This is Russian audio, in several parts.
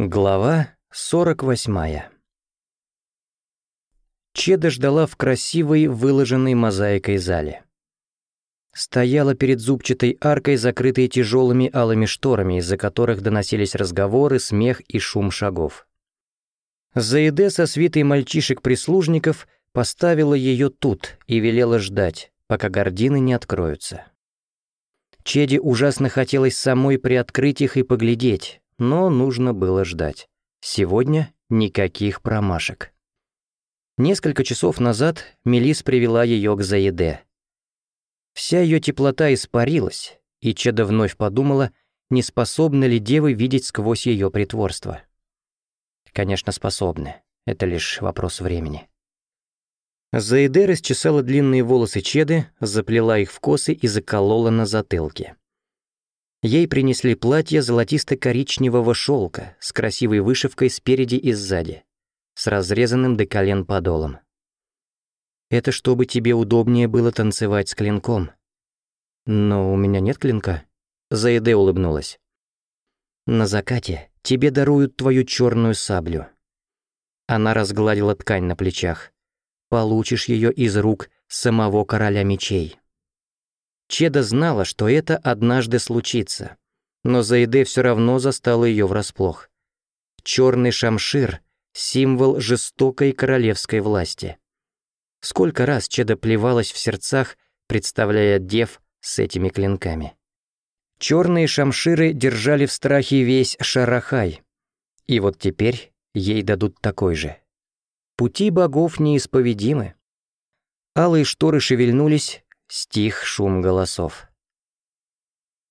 Глава 48. Чеда ждала в красивой, выложенной мозаикой зале. Стояла перед зубчатой аркой, закрытой тяжелыми алыми шторами, из-за которых доносились разговоры, смех и шум шагов. Заиде со свитой мальчишек-прислужников поставила ее тут и велела ждать, пока гордины не откроются. Чеде ужасно хотелось самой приоткрыть их и поглядеть, но нужно было ждать. Сегодня никаких промашек. Несколько часов назад Мелис привела ее к Заеде. Вся ее теплота испарилась, и Чеда вновь подумала, не способны ли девы видеть сквозь ее притворство. Конечно, способны. Это лишь вопрос времени. Заиде расчесала длинные волосы Чеды, заплела их в косы и заколола на затылке. Ей принесли платье золотисто-коричневого шелка с красивой вышивкой спереди и сзади, с разрезанным до колен подолом. Это чтобы тебе удобнее было танцевать с клинком. Но у меня нет клинка. Заеде улыбнулась. На закате тебе даруют твою черную саблю. Она разгладила ткань на плечах. Получишь ее из рук самого короля мечей. Чеда знала, что это однажды случится, но Заиде все равно застала ее врасплох. Черный шамшир — символ жестокой королевской власти. Сколько раз Чеда плевалась в сердцах, представляя дев с этими клинками. Черные шамширы держали в страхе весь Шарахай. И вот теперь ей дадут такой же. Пути богов неисповедимы. Алые шторы шевельнулись, Стих шум голосов.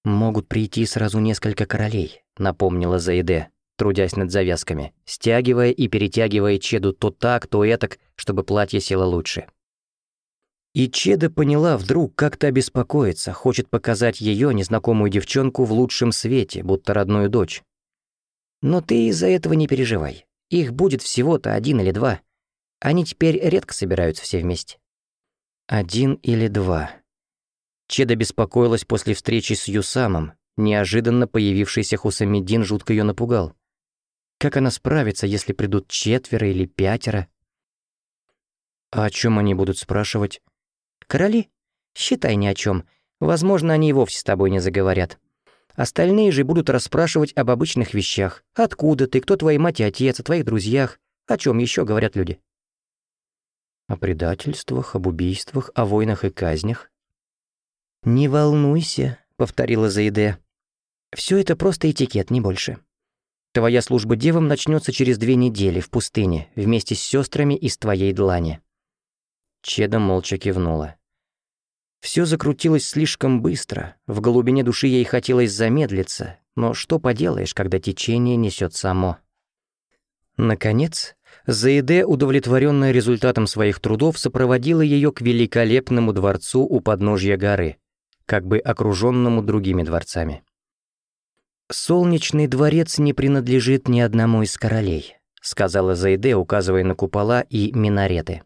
«Могут прийти сразу несколько королей», — напомнила Заиде, трудясь над завязками, стягивая и перетягивая Чеду то так, то этак, чтобы платье село лучше. И Чеда поняла вдруг, как-то беспокоится, хочет показать ее незнакомую девчонку, в лучшем свете, будто родную дочь. «Но ты из-за этого не переживай. Их будет всего-то один или два. Они теперь редко собираются все вместе. Один или два. Чеда беспокоилась после встречи с Юсамом. Неожиданно появившийся Хусамиддин жутко ее напугал. Как она справится, если придут четверо или пятеро? А о чем они будут спрашивать? Короли? Считай ни о чем. Возможно, они и вовсе с тобой не заговорят. Остальные же будут расспрашивать об обычных вещах. Откуда ты, кто твоя мать и отец, о твоих друзьях, о чем еще говорят люди о предательствах, об убийствах, о войнах и казнях. «Не волнуйся», — повторила Заиде. «Всё это просто этикет, не больше. Твоя служба девам начнётся через две недели в пустыне вместе с сёстрами из твоей длани». Чеда молча кивнула. Всё закрутилось слишком быстро, в глубине души ей хотелось замедлиться, но что поделаешь, когда течение несёт само. Наконец, Заиде, удовлетворенная результатом своих трудов, сопроводила ее к великолепному дворцу у подножья горы, как бы окруженному другими дворцами. «Солнечный дворец не принадлежит ни одному из королей», сказала Заиде, указывая на купола и минареты.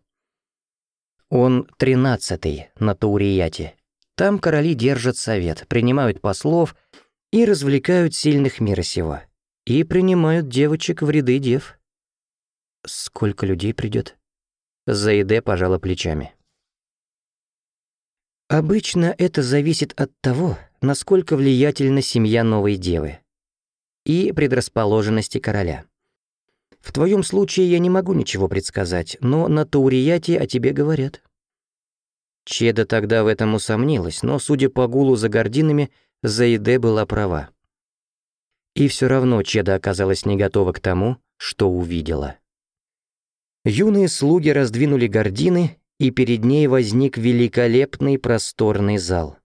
«Он тринадцатый на Таурияте. Там короли держат совет, принимают послов и развлекают сильных мира сего. И принимают девочек в ряды дев». «Сколько людей придет? Заиде пожала плечами. Обычно это зависит от того, насколько влиятельна семья новой девы и предрасположенности короля. В твоем случае я не могу ничего предсказать, но на Таурияте о тебе говорят. Чеда тогда в этом усомнилась, но, судя по гулу за гординами, Заиде была права. И все равно Чеда оказалась не готова к тому, что увидела. Юные слуги раздвинули гардины, и перед ней возник великолепный просторный зал.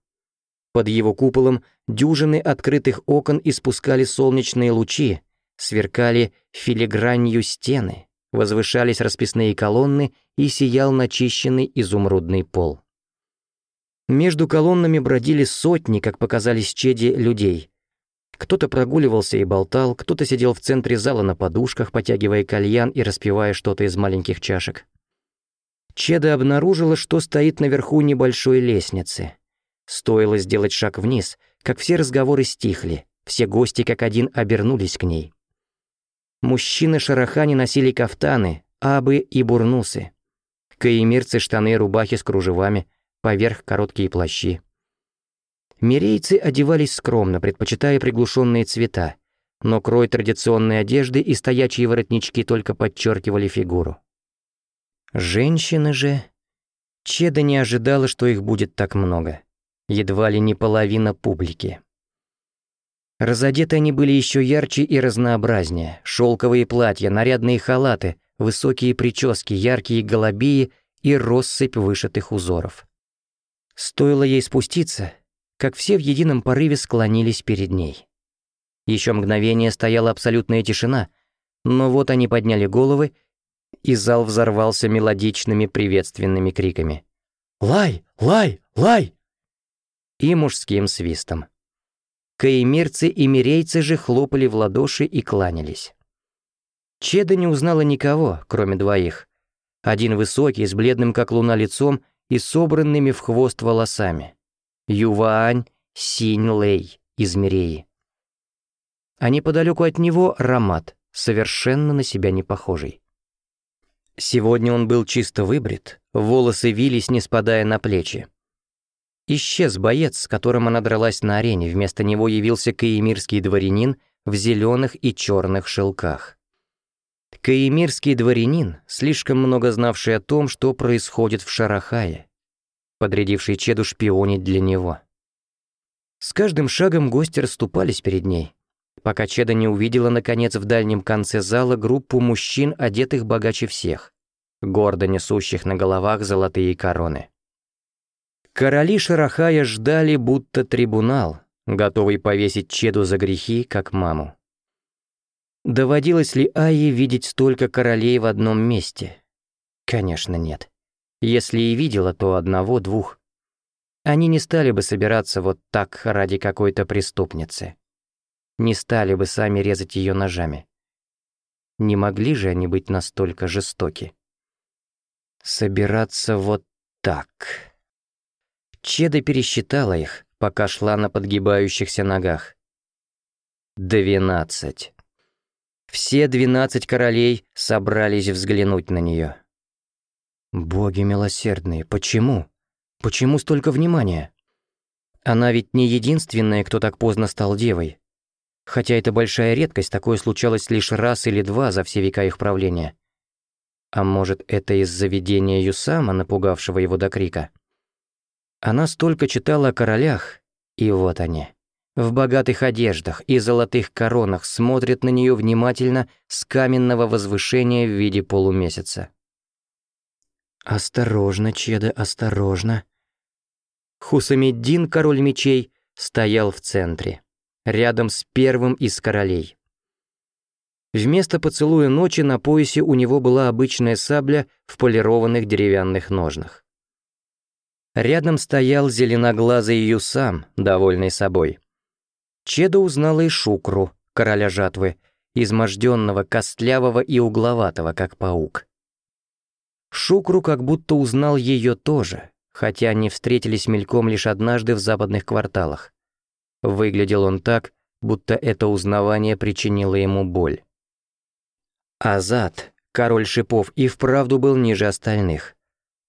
Под его куполом дюжины открытых окон испускали солнечные лучи, сверкали филигранью стены, возвышались расписные колонны и сиял начищенный изумрудный пол. Между колоннами бродили сотни, как показались Чеди, людей, кто-то прогуливался и болтал, кто-то сидел в центре зала на подушках, потягивая кальян и распивая что-то из маленьких чашек. Чеда обнаружила, что стоит наверху небольшой лестницы. Стоило сделать шаг вниз, как все разговоры стихли, все гости как один обернулись к ней. Мужчины шарахани носили кафтаны, абы и бурнусы. Каимирцы штаны и рубахи с кружевами, поверх короткие плащи. Мирейцы одевались скромно, предпочитая приглушенные цвета, но крой традиционной одежды и стоячие воротнички только подчеркивали фигуру. Женщины же... Чеда не ожидала, что их будет так много. Едва ли не половина публики. Разодеты они были еще ярче и разнообразнее. Шелковые платья, нарядные халаты, высокие прически, яркие голубии и россыпь вышитых узоров. Стоило ей спуститься, как все в едином порыве склонились перед ней. Еще мгновение стояла абсолютная тишина, но вот они подняли головы, и зал взорвался мелодичными приветственными криками. «Лай! Лай! Лай!» и мужским свистом. Каимирцы и мирейцы же хлопали в ладоши и кланялись. Чеда не узнала никого, кроме двоих. Один высокий, с бледным как луна лицом и собранными в хвост волосами. Ювань Синьлей из Миреи. А неподалеку от него Рамат, совершенно на себя не похожий. Сегодня он был чисто выбрит, волосы вились, не спадая на плечи. Исчез боец, с которым она дралась на арене, вместо него явился каимирский дворянин в зеленых и черных шелках. Каимирский дворянин, слишком много знавший о том, что происходит в Шарахае, подрядивший Чеду шпионить для него. С каждым шагом гости расступались перед ней, пока Чеда не увидела, наконец, в дальнем конце зала группу мужчин, одетых богаче всех, гордо несущих на головах золотые короны. Короли Шарахая ждали, будто трибунал, готовый повесить Чеду за грехи, как маму. Доводилось ли Айе видеть столько королей в одном месте? Конечно, нет. Если и видела, то одного-двух. Они не стали бы собираться вот так ради какой-то преступницы. Не стали бы сами резать ее ножами. Не могли же они быть настолько жестоки? Собираться вот так. Чеда пересчитала их, пока шла на подгибающихся ногах. Двенадцать. Все двенадцать королей собрались взглянуть на нее. Боги милосердные, почему? Почему столько внимания? Она ведь не единственная, кто так поздно стал девой. Хотя это большая редкость, такое случалось лишь раз или два за все века их правления. А может, это из-за видения Юсама, напугавшего его до крика? Она столько читала о королях, и вот они. В богатых одеждах и золотых коронах смотрят на нее внимательно с каменного возвышения в виде полумесяца. «Осторожно, Чеда, осторожно!» Хусамиддин, король мечей, стоял в центре, рядом с первым из королей. Вместо поцелуя ночи на поясе у него была обычная сабля в полированных деревянных ножнах. Рядом стоял зеленоглазый Юсам, довольный собой. Чеда узнала и Шукру, короля жатвы, изможденного, костлявого и угловатого, как паук. Шукру как будто узнал ее тоже, хотя они встретились мельком лишь однажды в западных кварталах. Выглядел он так, будто это узнавание причинило ему боль. Азат, король шипов, и вправду был ниже остальных.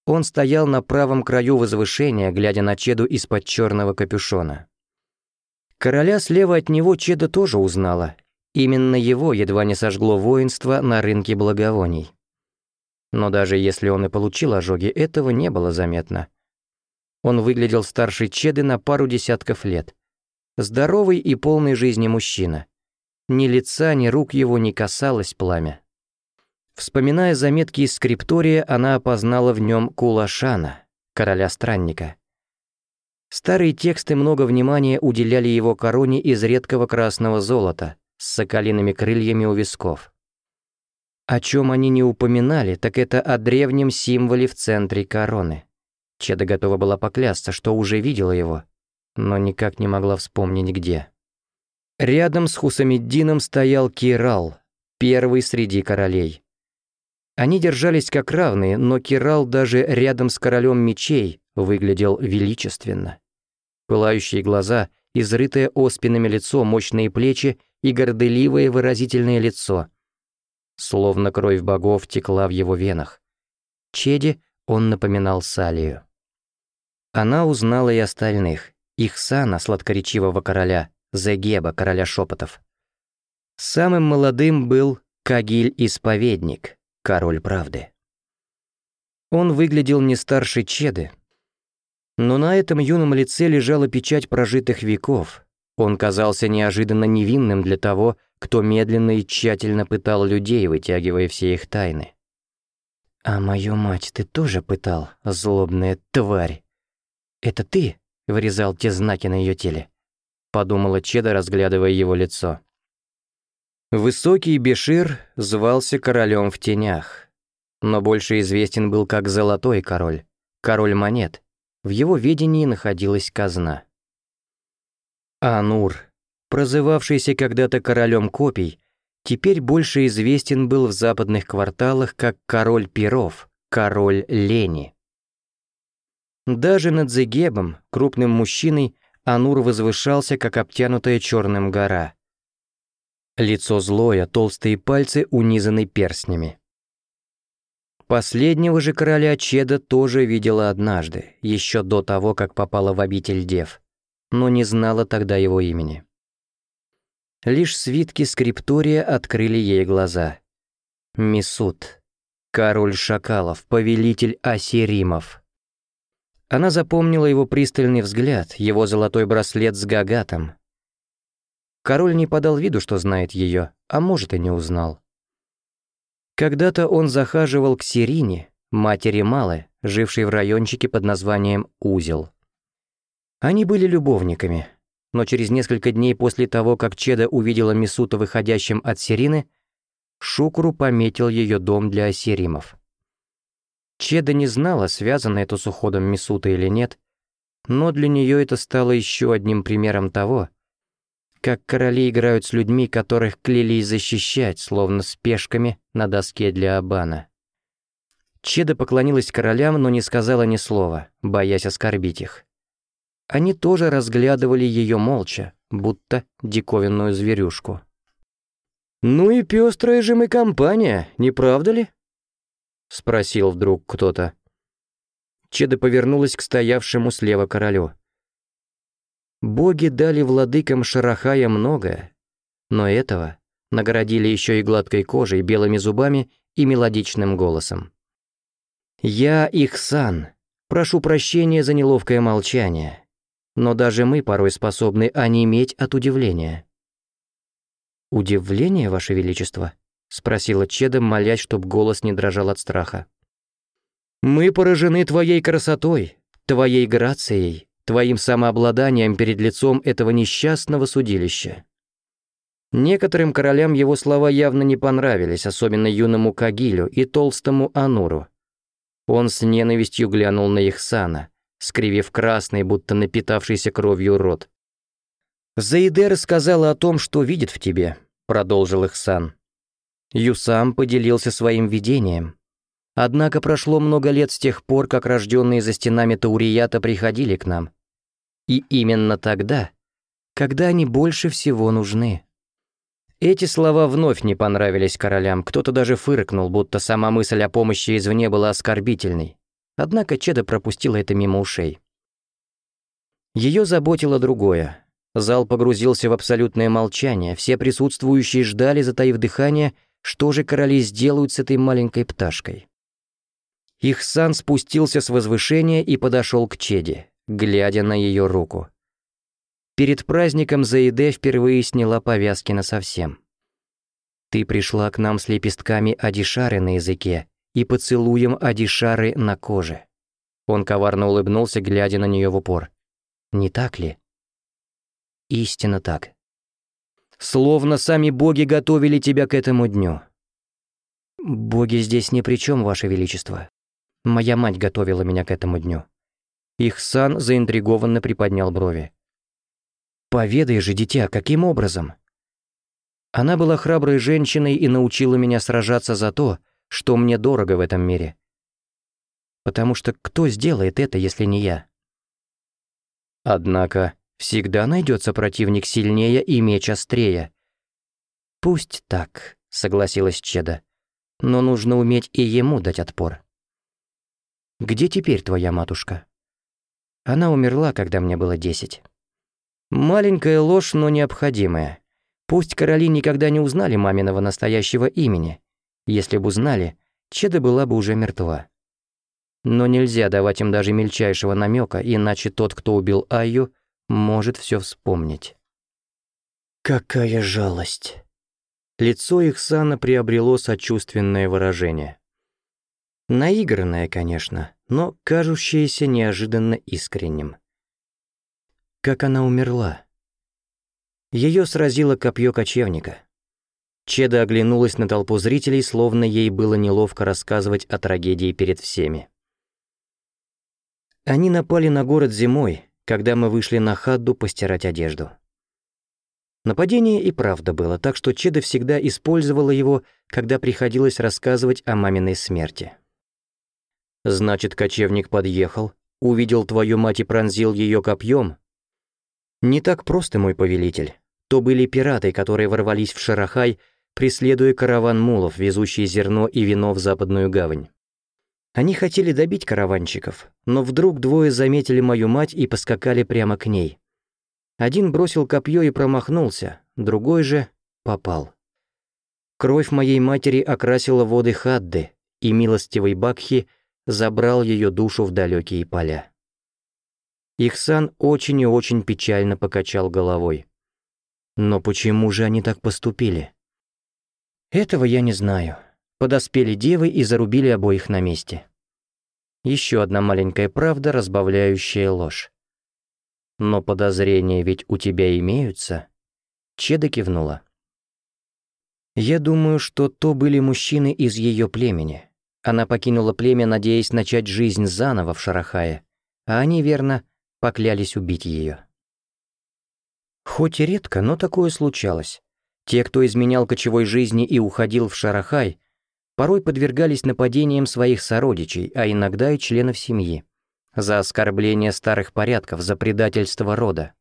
Он стоял на правом краю возвышения, глядя на Чеду из-под черного капюшона. Короля слева от него Чеда тоже узнала. Именно его едва не сожгло воинство на рынке благовоний. Но даже если он и получил ожоги, этого не было заметно. Он выглядел старше Чеды на пару десятков лет. Здоровый и полный жизни мужчина. Ни лица, ни рук его не касалось пламя. Вспоминая заметки из скриптория, она опознала в нем Кулашана, короля-странника. Старые тексты много внимания уделяли его короне из редкого красного золота с соколиными крыльями у висков. О чем они не упоминали, так это о древнем символе в центре короны. Чеда готова была поклясться, что уже видела его, но никак не могла вспомнить где. Рядом с Хусамиддином стоял Кирал, первый среди королей. Они держались как равные, но Кирал даже рядом с королем мечей выглядел величественно. Пылающие глаза, изрытое оспинами лицо, мощные плечи и горделивое выразительное лицо — словно кровь богов текла в его венах. Чеди он напоминал Салию. Она узнала и остальных, их сана, сладкоречивого короля, Зегеба, короля шепотов. Самым молодым был Кагиль-исповедник, король правды. Он выглядел не старше Чеды, но на этом юном лице лежала печать прожитых веков. Он казался неожиданно невинным для того, кто медленно и тщательно пытал людей, вытягивая все их тайны. «А мою мать ты тоже пытал, злобная тварь!» «Это ты?» — вырезал те знаки на ее теле. Подумала Чеда, разглядывая его лицо. Высокий Бешир звался королем в тенях, но больше известен был как Золотой Король, Король Монет. В его ведении находилась казна. Анур прозывавшийся когда-то королем копий, теперь больше известен был в западных кварталах как король перов, король лени. Даже над Зегебом, крупным мужчиной, Анур возвышался, как обтянутая черным гора. Лицо злое, толстые пальцы унизаны перстнями. Последнего же короля Чеда тоже видела однажды, еще до того, как попала в обитель Дев, но не знала тогда его имени. Лишь свитки скриптория открыли ей глаза. Мисут. Король шакалов, повелитель Асиримов. Она запомнила его пристальный взгляд, его золотой браслет с гагатом. Король не подал виду, что знает ее, а может и не узнал. Когда-то он захаживал к Сирине, матери Малы, жившей в райончике под названием Узел. Они были любовниками, но через несколько дней после того, как Чеда увидела Мисута выходящим от серины, Шукру пометил ее дом для осеримов. Чеда не знала, связано это с уходом Мисута или нет, но для нее это стало еще одним примером того, как короли играют с людьми, которых клялись защищать, словно с пешками на доске для Абана. Чеда поклонилась королям, но не сказала ни слова, боясь оскорбить их. Они тоже разглядывали ее молча, будто диковинную зверюшку. «Ну и пестрая же мы компания, не правда ли?» — спросил вдруг кто-то. Чеда повернулась к стоявшему слева королю. «Боги дали владыкам Шарахая многое, но этого наградили еще и гладкой кожей, белыми зубами и мелодичным голосом. «Я их сан. Прошу прощения за неловкое молчание но даже мы порой способны онеметь от удивления. «Удивление, Ваше Величество?» — спросила Чеда, молясь, чтоб голос не дрожал от страха. «Мы поражены твоей красотой, твоей грацией, твоим самообладанием перед лицом этого несчастного судилища». Некоторым королям его слова явно не понравились, особенно юному Кагилю и толстому Ануру. Он с ненавистью глянул на Ихсана — скривив красный, будто напитавшийся кровью рот. «Заиде рассказала о том, что видит в тебе», — продолжил Ихсан. Юсам поделился своим видением. Однако прошло много лет с тех пор, как рожденные за стенами Таурията приходили к нам. И именно тогда, когда они больше всего нужны. Эти слова вновь не понравились королям, кто-то даже фыркнул, будто сама мысль о помощи извне была оскорбительной. Однако Чеда пропустила это мимо ушей. Ее заботило другое. Зал погрузился в абсолютное молчание, все присутствующие ждали, затаив дыхание, что же короли сделают с этой маленькой пташкой. Их сан спустился с возвышения и подошел к Чеде, глядя на ее руку. Перед праздником Заиде впервые сняла повязки насовсем. «Ты пришла к нам с лепестками Адишары на языке и поцелуем Адишары на коже. Он коварно улыбнулся, глядя на нее в упор. Не так ли? Истинно так. Словно сами боги готовили тебя к этому дню. Боги здесь ни при чем, Ваше Величество. Моя мать готовила меня к этому дню. Ихсан заинтригованно приподнял брови. «Поведай же, дитя, каким образом?» Она была храброй женщиной и научила меня сражаться за то, что мне дорого в этом мире. Потому что кто сделает это, если не я? Однако всегда найдется противник сильнее и меч острее. «Пусть так», — согласилась Чеда. «Но нужно уметь и ему дать отпор». «Где теперь твоя матушка?» «Она умерла, когда мне было десять». «Маленькая ложь, но необходимая. Пусть короли никогда не узнали маминого настоящего имени, если бы узнали, Чеда была бы уже мертва. Но нельзя давать им даже мельчайшего намека, иначе тот, кто убил Айю, может все вспомнить. Какая жалость. Лицо Ихсана приобрело сочувственное выражение. Наигранное, конечно, но кажущееся неожиданно искренним. Как она умерла? Ее сразило копье кочевника. Чеда оглянулась на толпу зрителей, словно ей было неловко рассказывать о трагедии перед всеми. Они напали на город зимой, когда мы вышли на Хадду постирать одежду. Нападение и правда было, так что Чеда всегда использовала его, когда приходилось рассказывать о маминой смерти. «Значит, кочевник подъехал, увидел твою мать и пронзил ее копьем?» «Не так просто, мой повелитель. То были пираты, которые ворвались в Шарахай преследуя караван мулов, везущий зерно и вино в Западную гавань. Они хотели добить караванчиков. но вдруг двое заметили мою мать и поскакали прямо к ней. Один бросил копье и промахнулся, другой же попал. Кровь моей матери окрасила воды Хадды, и милостивый Бакхи забрал ее душу в далекие поля. Ихсан очень и очень печально покачал головой. Но почему же они так поступили? Этого я не знаю. Подоспели девы и зарубили обоих на месте. Еще одна маленькая правда, разбавляющая ложь. Но подозрения ведь у тебя имеются. Чеда кивнула. Я думаю, что то были мужчины из ее племени. Она покинула племя, надеясь начать жизнь заново в Шарахае, а они, верно, поклялись убить ее. Хоть и редко, но такое случалось. Те, кто изменял кочевой жизни и уходил в Шарахай, порой подвергались нападениям своих сородичей, а иногда и членов семьи, за оскорбление старых порядков, за предательство рода.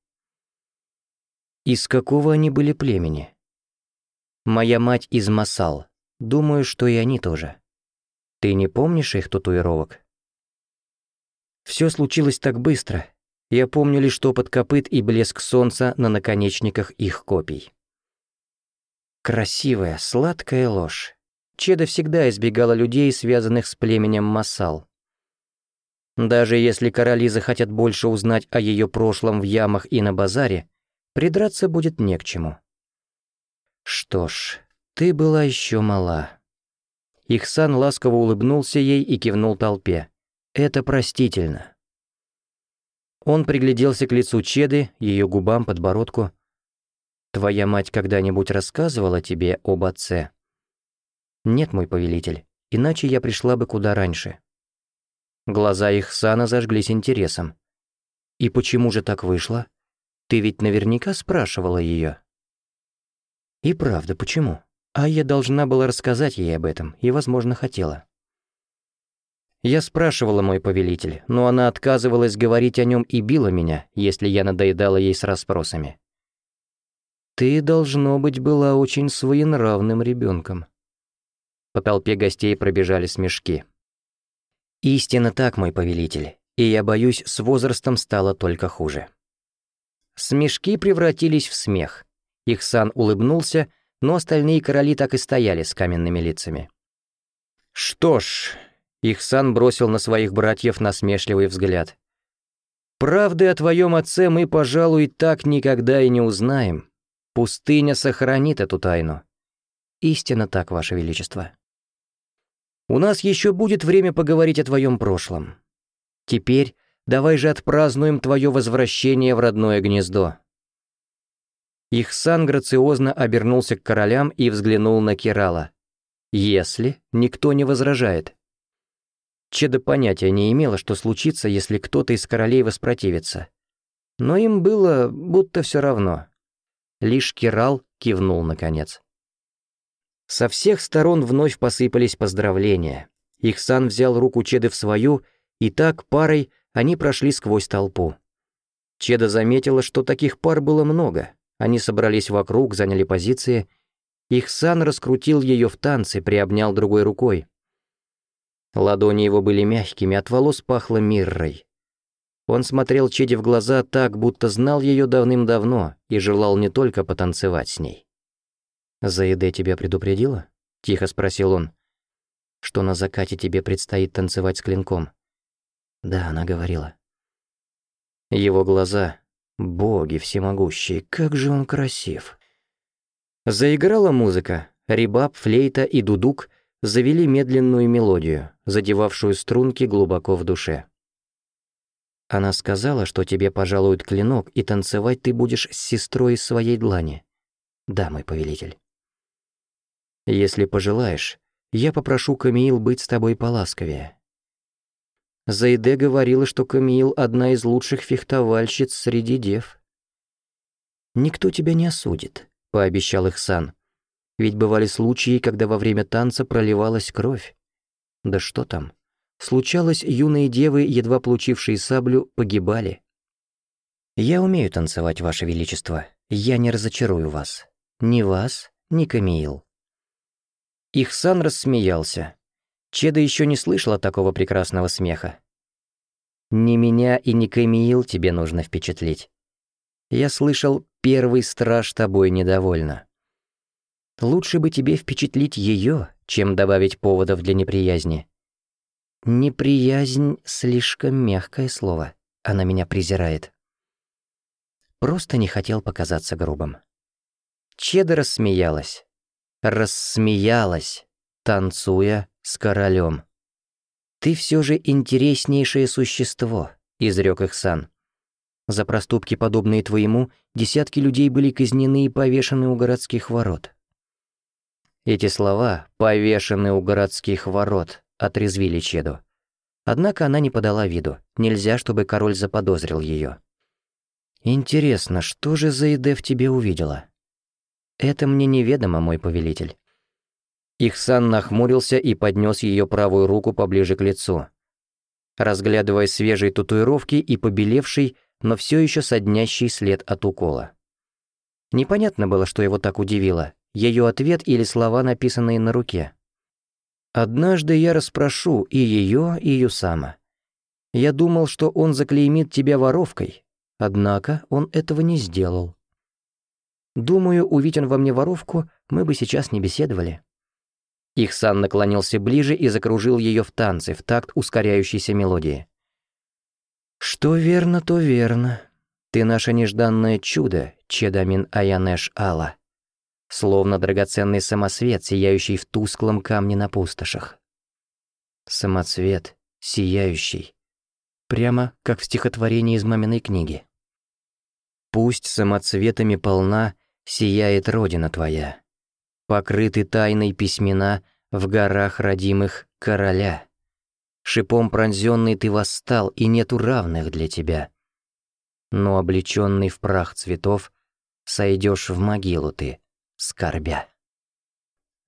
Из какого они были племени? Моя мать из Масал. Думаю, что и они тоже. Ты не помнишь их татуировок? Все случилось так быстро. Я помню лишь топот копыт и блеск солнца на наконечниках их копий. Красивая, сладкая ложь. Чеда всегда избегала людей, связанных с племенем Масал. Даже если короли захотят больше узнать о ее прошлом в ямах и на базаре, придраться будет не к чему. Что ж, ты была еще мала. Ихсан ласково улыбнулся ей и кивнул толпе. Это простительно. Он пригляделся к лицу Чеды, ее губам, подбородку. Твоя мать когда-нибудь рассказывала тебе об отце?» «Нет, мой повелитель, иначе я пришла бы куда раньше». Глаза их сана зажглись интересом. «И почему же так вышло? Ты ведь наверняка спрашивала ее. «И правда, почему? А я должна была рассказать ей об этом, и, возможно, хотела». Я спрашивала мой повелитель, но она отказывалась говорить о нем и била меня, если я надоедала ей с расспросами. «Ты, должно быть, была очень своенравным ребенком». По толпе гостей пробежали смешки. «Истинно так, мой повелитель, и я боюсь, с возрастом стало только хуже». Смешки превратились в смех. Ихсан улыбнулся, но остальные короли так и стояли с каменными лицами. «Что ж...» — Ихсан бросил на своих братьев насмешливый взгляд. «Правды о твоем отце мы, пожалуй, так никогда и не узнаем. Пустыня сохранит эту тайну. Истинно так, Ваше Величество. У нас еще будет время поговорить о твоем прошлом. Теперь давай же отпразднуем твое возвращение в родное гнездо». Ихсан грациозно обернулся к королям и взглянул на Кирала. «Если никто не возражает». Чеда понятия не имела, что случится, если кто-то из королей воспротивится. Но им было будто все равно. Лишь Кирал кивнул наконец. Со всех сторон вновь посыпались поздравления. Ихсан взял руку Чеды в свою, и так парой они прошли сквозь толпу. Чеда заметила, что таких пар было много. Они собрались вокруг, заняли позиции. Ихсан раскрутил ее в танце, приобнял другой рукой. Ладони его были мягкими, от волос пахло миррой. Он смотрел Чеди в глаза так, будто знал ее давным-давно и желал не только потанцевать с ней. «Заеде тебя предупредила?» — тихо спросил он. «Что на закате тебе предстоит танцевать с клинком?» «Да, она говорила». Его глаза. Боги всемогущие, как же он красив. Заиграла музыка. Рибаб, флейта и дудук завели медленную мелодию, задевавшую струнки глубоко в душе. Она сказала, что тебе пожалуют клинок, и танцевать ты будешь с сестрой из своей длани. Да, мой повелитель. Если пожелаешь, я попрошу Камиил быть с тобой поласковее. Зайде говорила, что Камиил одна из лучших фехтовальщиц среди дев. «Никто тебя не осудит», — пообещал Ихсан. «Ведь бывали случаи, когда во время танца проливалась кровь. Да что там, Случалось, юные девы, едва получившие саблю, погибали. «Я умею танцевать, Ваше Величество. Я не разочарую вас. Ни вас, ни Камиил». Ихсан рассмеялся. Чеда еще не слышала такого прекрасного смеха. «Ни меня и ни Камиил тебе нужно впечатлить. Я слышал, первый страж тобой недовольна. Лучше бы тебе впечатлить ее, чем добавить поводов для неприязни. Неприязнь — слишком мягкое слово. Она меня презирает. Просто не хотел показаться грубым. Чеда рассмеялась. Рассмеялась, танцуя с королем. «Ты все же интереснейшее существо», — изрек Ихсан. За проступки, подобные твоему, десятки людей были казнены и повешены у городских ворот. Эти слова «повешены у городских ворот» отрезвили Чеду. Однако она не подала виду. Нельзя, чтобы король заподозрил ее. «Интересно, что же Заиде в тебе увидела?» «Это мне неведомо, мой повелитель». Ихсан нахмурился и поднес ее правую руку поближе к лицу, разглядывая свежие татуировки и побелевший, но все еще соднящий след от укола. Непонятно было, что его так удивило, ее ответ или слова, написанные на руке. Однажды я расспрошу и ее, и Юсама. Я думал, что он заклеймит тебя воровкой, однако он этого не сделал. Думаю, увиден во мне воровку, мы бы сейчас не беседовали». Ихсан наклонился ближе и закружил ее в танце, в такт ускоряющейся мелодии. «Что верно, то верно. Ты наше нежданное чудо, Чедамин Аянеш Алла», словно драгоценный самоцвет, сияющий в тусклом камне на пустошах. Самоцвет, сияющий. Прямо как в стихотворении из маминой книги. «Пусть самоцветами полна сияет Родина твоя, покрыты тайной письмена в горах родимых короля. Шипом пронзенный ты восстал, и нету равных для тебя. Но облеченный в прах цветов, сойдешь в могилу ты, скорбя.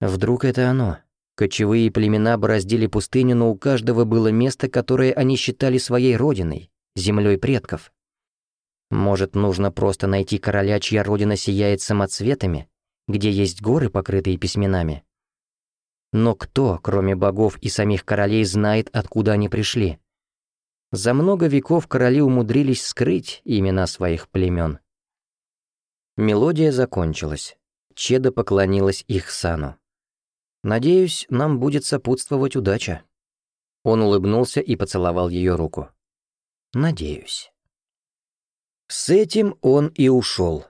Вдруг это оно. Кочевые племена бороздили пустыню, но у каждого было место, которое они считали своей родиной, землей предков. Может, нужно просто найти короля, чья родина сияет самоцветами, где есть горы, покрытые письменами? Но кто, кроме богов и самих королей, знает, откуда они пришли? За много веков короли умудрились скрыть имена своих племен. Мелодия закончилась. Чеда поклонилась Ихсану. «Надеюсь, нам будет сопутствовать удача». Он улыбнулся и поцеловал ее руку. «Надеюсь». С этим он и ушел.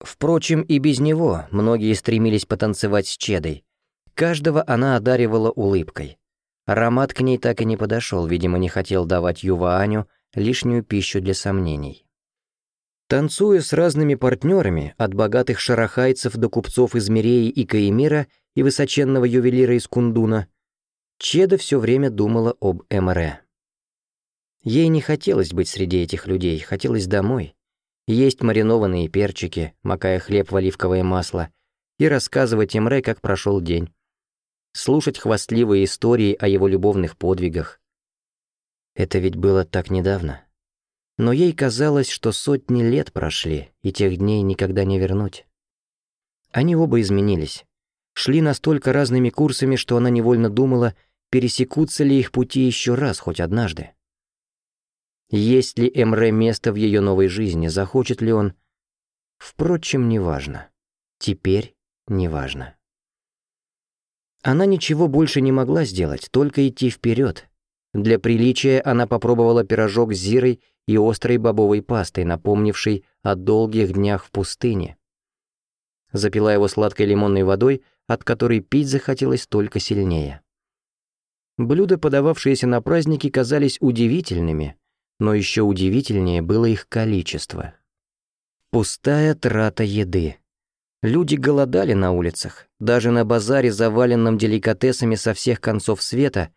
Впрочем, и без него многие стремились потанцевать с Чедой. Каждого она одаривала улыбкой. Аромат к ней так и не подошел, видимо, не хотел давать Ювааню лишнюю пищу для сомнений. Танцуя с разными партнерами, от богатых шарахайцев до купцов из Миреи и Каимира и высоченного ювелира из Кундуна, Чеда все время думала об Эмре. Ей не хотелось быть среди этих людей, хотелось домой. Есть маринованные перчики, макая хлеб в оливковое масло, и рассказывать Эмре, как прошел день. Слушать хвастливые истории о его любовных подвигах. Это ведь было так недавно но ей казалось, что сотни лет прошли, и тех дней никогда не вернуть. Они оба изменились. Шли настолько разными курсами, что она невольно думала, пересекутся ли их пути еще раз, хоть однажды. Есть ли Эмре место в ее новой жизни, захочет ли он. Впрочем, неважно. Теперь неважно. Она ничего больше не могла сделать, только идти вперед. Для приличия она попробовала пирожок с зирой и острой бобовой пастой, напомнившей о долгих днях в пустыне. Запила его сладкой лимонной водой, от которой пить захотелось только сильнее. Блюда, подававшиеся на праздники, казались удивительными, но еще удивительнее было их количество. Пустая трата еды. Люди голодали на улицах. Даже на базаре, заваленном деликатесами со всех концов света,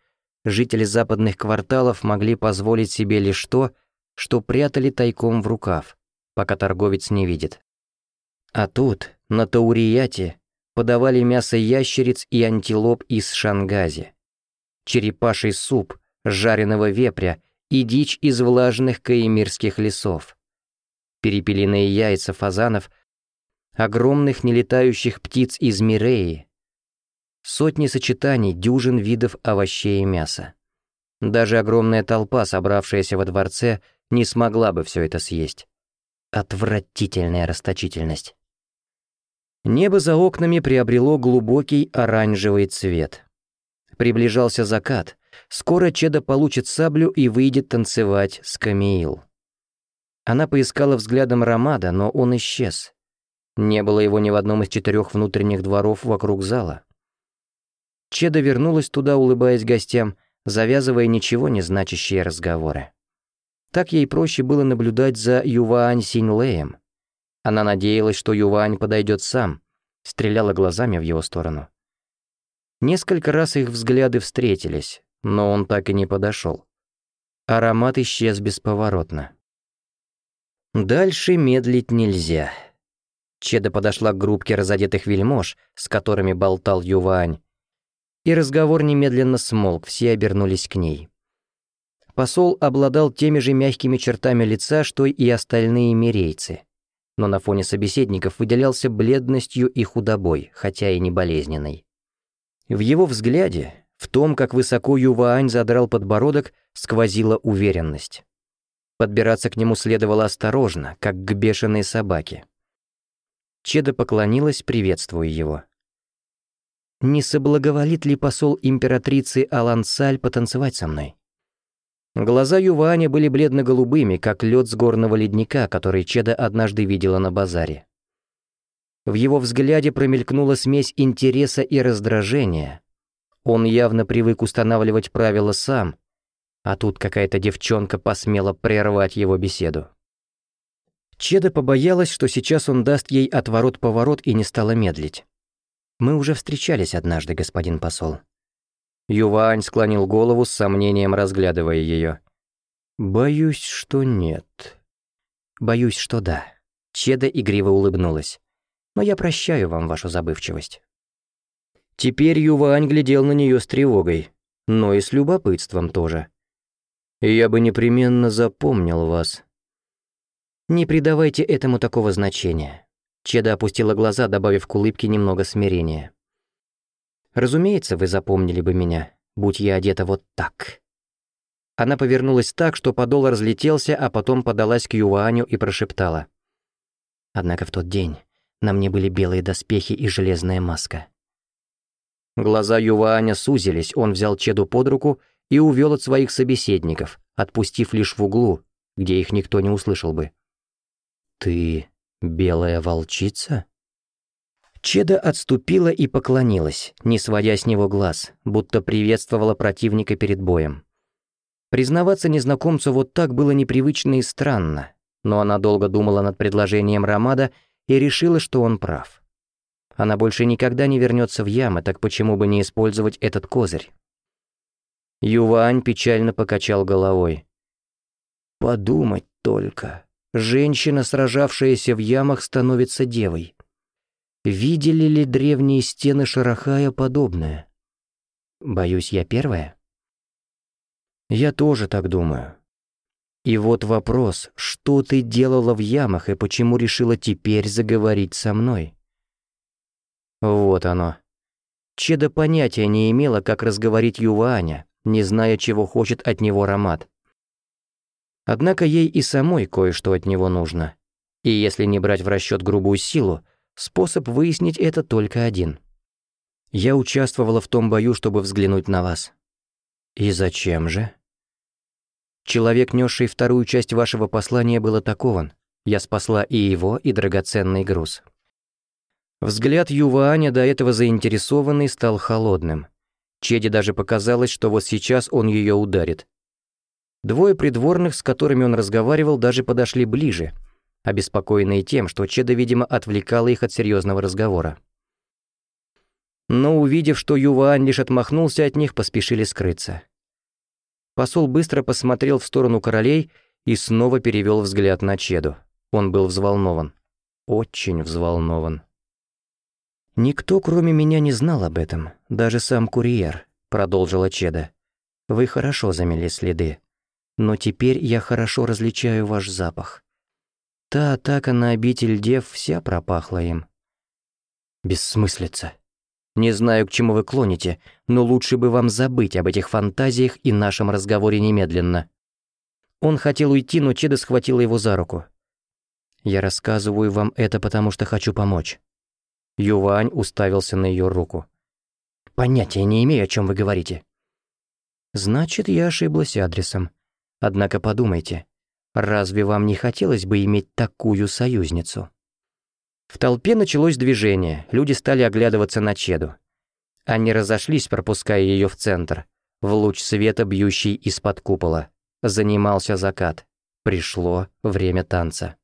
жители западных кварталов могли позволить себе лишь то, что прятали тайком в рукав, пока торговец не видит. А тут, на Таурияте, подавали мясо ящериц и антилоп из Шангази, черепаший суп, жареного вепря и дичь из влажных каемирских лесов, перепелиные яйца фазанов, огромных нелетающих птиц из Миреи, сотни сочетаний дюжин видов овощей и мяса. Даже огромная толпа, собравшаяся во дворце, не смогла бы все это съесть. Отвратительная расточительность. Небо за окнами приобрело глубокий оранжевый цвет. Приближался закат. Скоро Чеда получит саблю и выйдет танцевать с Камиил. Она поискала взглядом Рамада, но он исчез. Не было его ни в одном из четырех внутренних дворов вокруг зала. Чеда вернулась туда, улыбаясь гостям — завязывая ничего не значащие разговоры. Так ей проще было наблюдать за Юваань Синьлеем. Она надеялась, что Юваань подойдет сам, стреляла глазами в его сторону. Несколько раз их взгляды встретились, но он так и не подошел. Аромат исчез бесповоротно. Дальше медлить нельзя. Чеда подошла к группке разодетых вельмож, с которыми болтал Ювань, и разговор немедленно смолк, все обернулись к ней. Посол обладал теми же мягкими чертами лица, что и остальные мирейцы, но на фоне собеседников выделялся бледностью и худобой, хотя и не болезненной. В его взгляде, в том, как высоко Юваань задрал подбородок, сквозила уверенность. Подбираться к нему следовало осторожно, как к бешеной собаке. Чеда поклонилась, приветствуя его не соблаговолит ли посол императрицы Алансаль потанцевать со мной. Глаза Ювааня были бледно-голубыми, как лед с горного ледника, который Чеда однажды видела на базаре. В его взгляде промелькнула смесь интереса и раздражения. Он явно привык устанавливать правила сам, а тут какая-то девчонка посмела прервать его беседу. Чеда побоялась, что сейчас он даст ей отворот-поворот и не стала медлить. Мы уже встречались однажды, господин посол». Ювань склонил голову с сомнением, разглядывая ее. «Боюсь, что нет». «Боюсь, что да». Чеда игриво улыбнулась. «Но я прощаю вам вашу забывчивость». Теперь Ювань глядел на нее с тревогой, но и с любопытством тоже. «Я бы непременно запомнил вас». «Не придавайте этому такого значения. Чеда опустила глаза, добавив к улыбке немного смирения. «Разумеется, вы запомнили бы меня, будь я одета вот так». Она повернулась так, что подол разлетелся, а потом подалась к Юаню и прошептала. «Однако в тот день на мне были белые доспехи и железная маска». Глаза Ювааня сузились, он взял Чеду под руку и увел от своих собеседников, отпустив лишь в углу, где их никто не услышал бы. «Ты Белая волчица? Чеда отступила и поклонилась, не сводя с него глаз, будто приветствовала противника перед боем. Признаваться незнакомцу вот так было непривычно и странно, но она долго думала над предложением Рамада и решила, что он прав. Она больше никогда не вернется в ямы, так почему бы не использовать этот козырь? Ювань печально покачал головой. «Подумать только. Женщина, сражавшаяся в ямах, становится девой. Видели ли древние стены Шарахая подобное? Боюсь, я первая? Я тоже так думаю. И вот вопрос, что ты делала в ямах и почему решила теперь заговорить со мной? Вот оно. Чеда понятия не имела, как разговорить Ювааня, не зная, чего хочет от него Ромат. Однако ей и самой кое-что от него нужно. И если не брать в расчет грубую силу, способ выяснить это только один. Я участвовала в том бою, чтобы взглянуть на вас. И зачем же? Человек, нёсший вторую часть вашего послания, был атакован. Я спасла и его, и драгоценный груз. Взгляд Ювааня, до этого заинтересованный, стал холодным. Чеди даже показалось, что вот сейчас он её ударит, Двое придворных, с которыми он разговаривал, даже подошли ближе, обеспокоенные тем, что Чеда, видимо, отвлекала их от серьезного разговора. Но увидев, что Юваан лишь отмахнулся от них, поспешили скрыться. Посол быстро посмотрел в сторону королей и снова перевел взгляд на Чеду. Он был взволнован. Очень взволнован. «Никто, кроме меня, не знал об этом, даже сам курьер», — продолжила Чеда. «Вы хорошо замели следы но теперь я хорошо различаю ваш запах. Та атака на обитель дев вся пропахла им. Бессмыслица. Не знаю, к чему вы клоните, но лучше бы вам забыть об этих фантазиях и нашем разговоре немедленно. Он хотел уйти, но Чеда схватила его за руку. Я рассказываю вам это, потому что хочу помочь. Ювань уставился на ее руку. Понятия не имею, о чем вы говорите. Значит, я ошиблась адресом. Однако подумайте, разве вам не хотелось бы иметь такую союзницу? В толпе началось движение, люди стали оглядываться на Чеду. Они разошлись, пропуская ее в центр, в луч света, бьющий из-под купола. Занимался закат. Пришло время танца.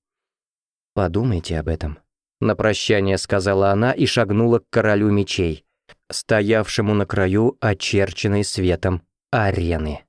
«Подумайте об этом», — на прощание сказала она и шагнула к королю мечей, стоявшему на краю, очерченной светом арены.